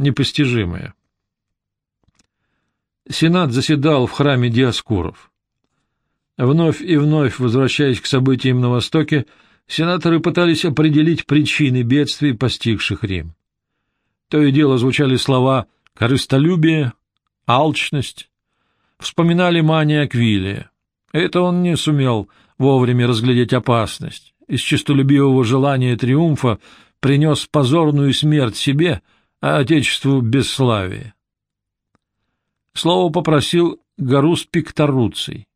непостижимое. Сенат заседал в храме Диаскуров. Вновь и вновь, возвращаясь к событиям на Востоке, сенаторы пытались определить причины бедствий, постигших Рим. То и дело звучали слова «корыстолюбие», «алчность», вспоминали мания Аквилия. Это он не сумел вовремя разглядеть опасность. Из честолюбивого желания триумфа принес позорную смерть себе, а Отечеству бесславие. Слово попросил Гарус Пикторуций.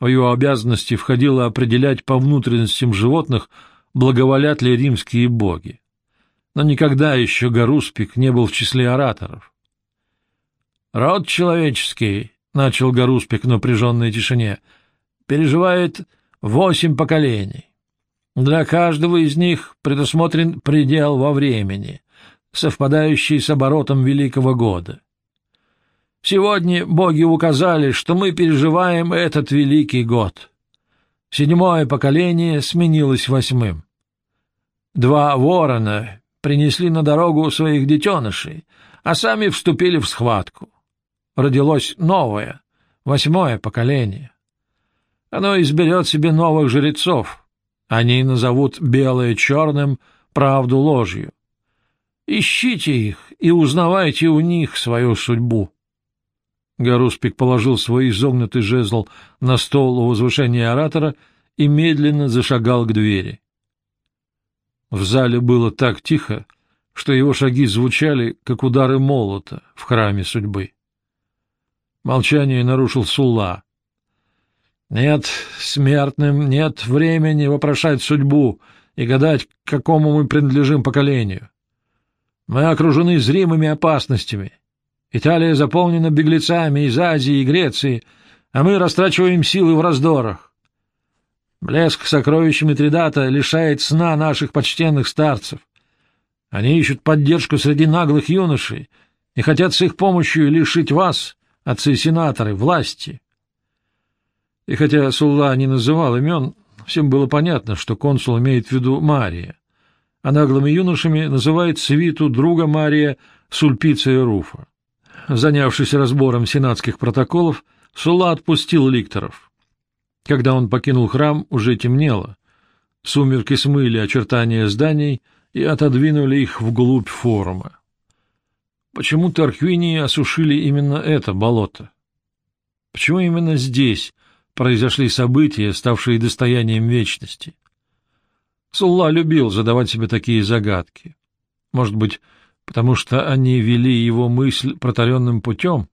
В его обязанности входило определять по внутренностям животных, благоволят ли римские боги. Но никогда еще Гаруспик не был в числе ораторов. «Род человеческий», — начал Гаруспик в напряженной тишине, — «переживает восемь поколений. Для каждого из них предусмотрен предел во времени, совпадающий с оборотом Великого года. Сегодня боги указали, что мы переживаем этот великий год. Седьмое поколение сменилось восьмым. Два ворона принесли на дорогу своих детенышей, а сами вступили в схватку. Родилось новое, восьмое поколение. Оно изберет себе новых жрецов. Они назовут белое черным, правду ложью. Ищите их и узнавайте у них свою судьбу. Гаруспик положил свой изогнутый жезл на стол у возвышения оратора и медленно зашагал к двери. В зале было так тихо, что его шаги звучали, как удары молота в храме судьбы. Молчание нарушил Сулла. «Нет, смертным нет времени вопрошать судьбу и гадать, к какому мы принадлежим поколению. Мы окружены зримыми опасностями» Италия заполнена беглецами из Азии и Греции, а мы растрачиваем силы в раздорах. Блеск сокровищами Тридата лишает сна наших почтенных старцев. Они ищут поддержку среди наглых юношей и хотят с их помощью лишить вас, отцы-сенаторы, власти. И хотя Сулла не называл имен, всем было понятно, что консул имеет в виду Мария, а наглыми юношами называет свиту друга Мария Сульпиция Руфа. Занявшись разбором сенатских протоколов, Сула отпустил ликторов. Когда он покинул храм, уже темнело. Сумерки смыли очертания зданий и отодвинули их вглубь форума. Почему Тарквинии осушили именно это болото? Почему именно здесь произошли события, ставшие достоянием вечности? Сулла любил задавать себе такие загадки. Может быть, потому что они вели его мысль протаренным путем,